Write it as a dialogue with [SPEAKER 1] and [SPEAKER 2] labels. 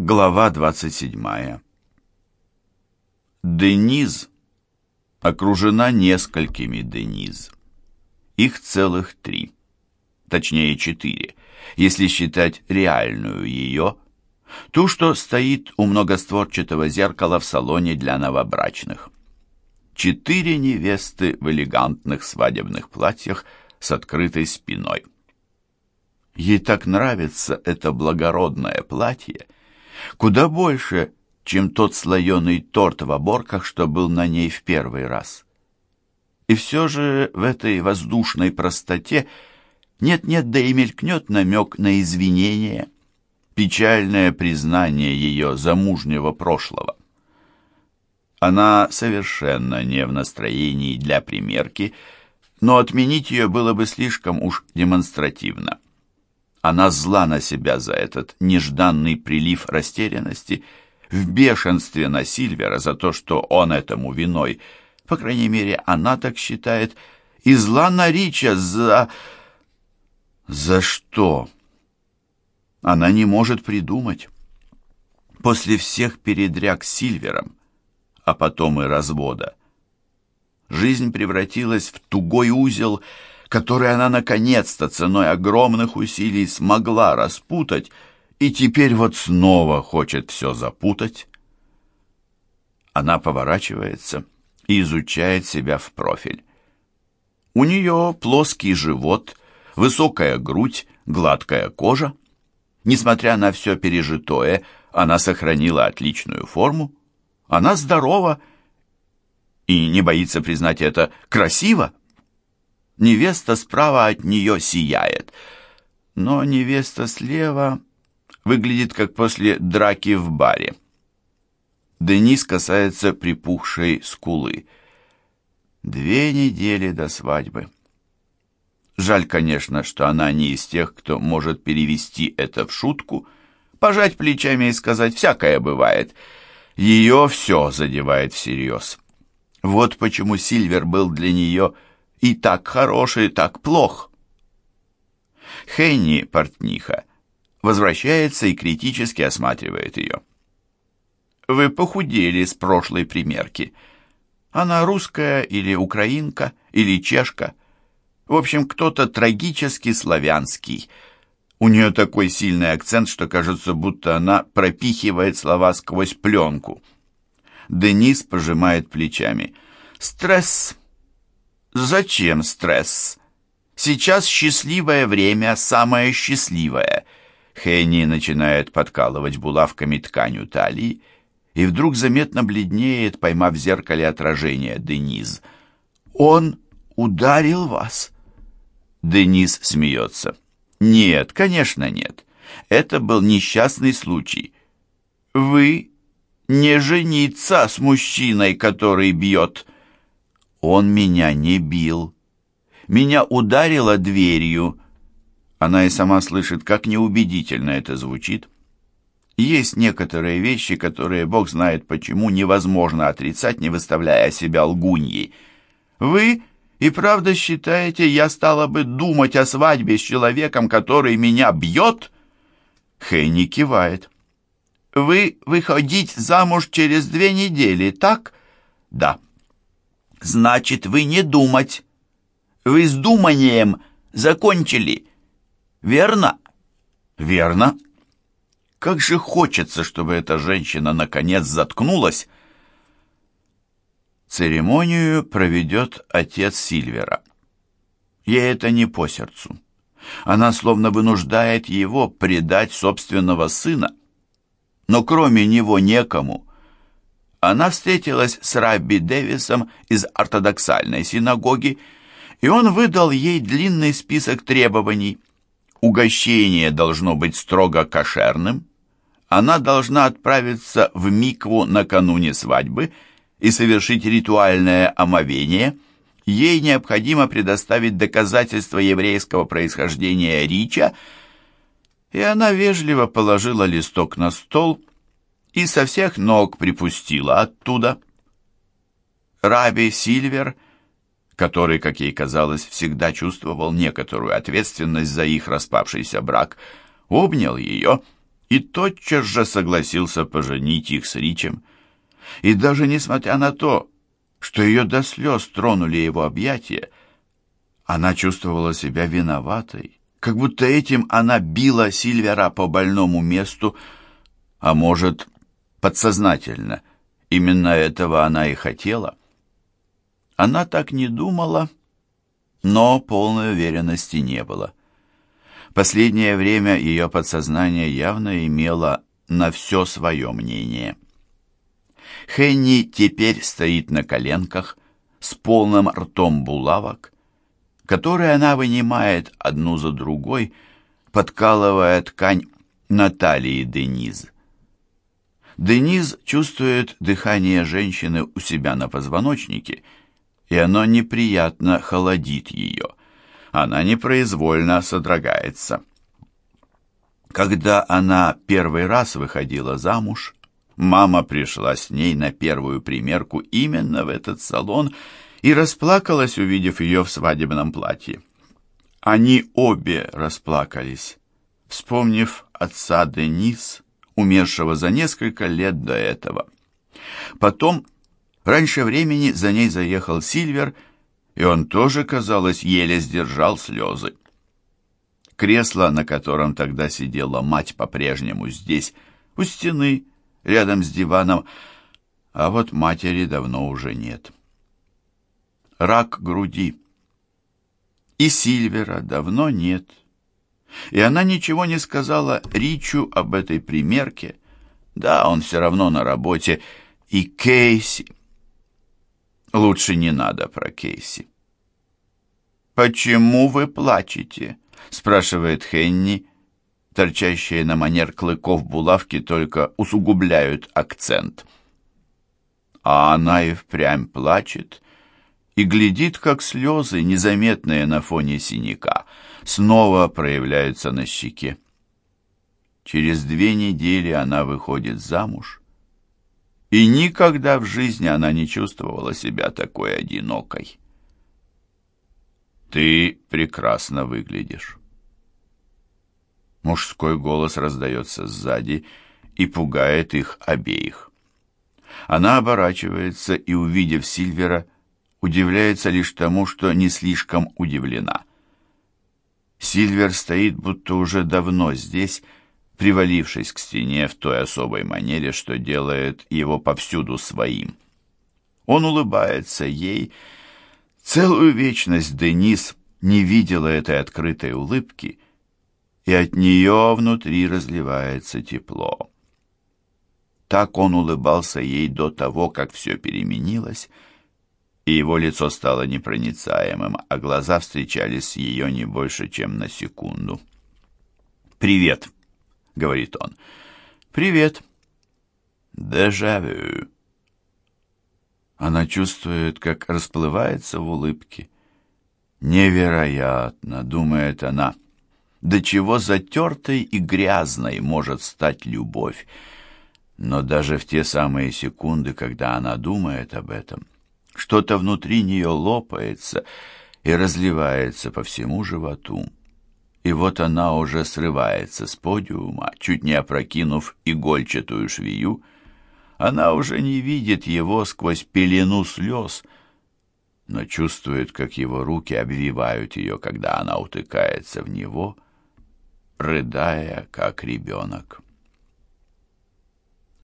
[SPEAKER 1] Глава 27. Дениз окружена несколькими Дениз. Их целых три. Точнее, четыре, если считать реальную ее, ту, что стоит у многостворчатого зеркала в салоне для новобрачных. Четыре невесты в элегантных свадебных платьях с открытой спиной. Ей так нравится это благородное платье, куда больше, чем тот слоеный торт в оборках, что был на ней в первый раз. И все же в этой воздушной простоте нет-нет, да и мелькнет намек на извинение, печальное признание ее замужнего прошлого. Она совершенно не в настроении для примерки, но отменить ее было бы слишком уж демонстративно. Она зла на себя за этот нежданный прилив растерянности, в бешенстве на Сильвера за то, что он этому виной. По крайней мере, она так считает. И зла на Рича за... За что? Она не может придумать. После всех передряг с Сильвером, а потом и развода, жизнь превратилась в тугой узел, который она наконец-то ценой огромных усилий смогла распутать, и теперь вот снова хочет все запутать. Она поворачивается и изучает себя в профиль. У нее плоский живот, высокая грудь, гладкая кожа. Несмотря на все пережитое, она сохранила отличную форму. Она здорова и не боится признать это красиво. Невеста справа от нее сияет, но невеста слева выглядит как после драки в баре. Денис касается припухшей скулы. Две недели до свадьбы. Жаль, конечно, что она не из тех, кто может перевести это в шутку, пожать плечами и сказать «всякое бывает». Ее все задевает всерьез. Вот почему Сильвер был для нее и так хорош, и так плох. Хенни, портниха, возвращается и критически осматривает ее. «Вы похудели с прошлой примерки. Она русская или украинка, или чешка. В общем, кто-то трагически славянский. У нее такой сильный акцент, что кажется, будто она пропихивает слова сквозь пленку». Денис пожимает плечами. «Стресс Зачем стресс? Сейчас счастливое время, самое счастливое. Хенни начинает подкалывать булавками ткань у талии и вдруг заметно бледнеет, поймав в зеркале отражение Дениз. «Он ударил вас?» Денис смеется. «Нет, конечно нет. Это был несчастный случай. Вы не жениться с мужчиной, который бьет». Он меня не бил. Меня ударило дверью. Она и сама слышит, как неубедительно это звучит. Есть некоторые вещи, которые, Бог знает почему, невозможно отрицать, не выставляя себя лгуньей. Вы и правда считаете, я стала бы думать о свадьбе с человеком, который меня бьет? Хейни кивает. Вы выходить замуж через две недели, так? Да. Значит, вы не думать. Вы с думанием закончили. Верно? Верно. Как же хочется, чтобы эта женщина наконец заткнулась. Церемонию проведет отец Сильвера. Ей это не по сердцу. Она словно вынуждает его предать собственного сына. Но кроме него некому она встретилась с Рабби Дэвисом из ортодоксальной синагоги, и он выдал ей длинный список требований. Угощение должно быть строго кошерным, она должна отправиться в микву накануне свадьбы и совершить ритуальное омовение. Ей необходимо предоставить доказательства еврейского происхождения Рича, и она вежливо положила листок на стол и со всех ног припустила оттуда. Раби Сильвер, который, как ей казалось, всегда чувствовал некоторую ответственность за их распавшийся брак, обнял ее и тотчас же согласился поженить их с Ричем. И даже несмотря на то, что ее до слез тронули его объятия, она чувствовала себя виноватой, как будто этим она била Сильвера по больному месту, а может, подсознательно, именно этого она и хотела. Она так не думала, но полной уверенности не было. Последнее время ее подсознание явно имело на все свое мнение. Хенни теперь стоит на коленках с полным ртом булавок, которые она вынимает одну за другой, подкалывая ткань Натальи Дениз. Дениз чувствует дыхание женщины у себя на позвоночнике, и оно неприятно холодит ее. Она непроизвольно содрогается. Когда она первый раз выходила замуж, мама пришла с ней на первую примерку именно в этот салон и расплакалась, увидев ее в свадебном платье. Они обе расплакались, вспомнив отца Денис, умершего за несколько лет до этого. Потом, раньше времени, за ней заехал Сильвер, и он тоже, казалось, еле сдержал слезы. Кресло, на котором тогда сидела мать, по-прежнему здесь, у стены, рядом с диваном, а вот матери давно уже нет. Рак груди. И Сильвера давно нет. И она ничего не сказала Ричу об этой примерке. Да, он все равно на работе. И Кейси. Лучше не надо про Кейси. «Почему вы плачете?» — спрашивает Хенни. Торчащие на манер клыков булавки только усугубляют акцент. А она и впрямь плачет и глядит, как слезы, незаметные на фоне синяка, снова проявляются на щеке. Через две недели она выходит замуж, и никогда в жизни она не чувствовала себя такой одинокой. «Ты прекрасно выглядишь». Мужской голос раздается сзади и пугает их обеих. Она оборачивается и, увидев Сильвера, удивляется лишь тому, что не слишком удивлена. Сильвер стоит будто уже давно здесь, привалившись к стене в той особой манере, что делает его повсюду своим. Он улыбается ей. Целую вечность Денис не видела этой открытой улыбки, и от нее внутри разливается тепло. Так он улыбался ей до того, как все переменилось, и его лицо стало непроницаемым, а глаза встречались с ее не больше, чем на секунду. «Привет», — говорит он. «Привет». «Дежавю». Она чувствует, как расплывается в улыбке. «Невероятно», — думает она, — «до чего затертой и грязной может стать любовь». Но даже в те самые секунды, когда она думает об этом, — что-то внутри нее лопается и разливается по всему животу. И вот она уже срывается с подиума, чуть не опрокинув игольчатую швею. Она уже не видит его сквозь пелену слез, но чувствует, как его руки обвивают ее, когда она утыкается в него, рыдая, как ребенок.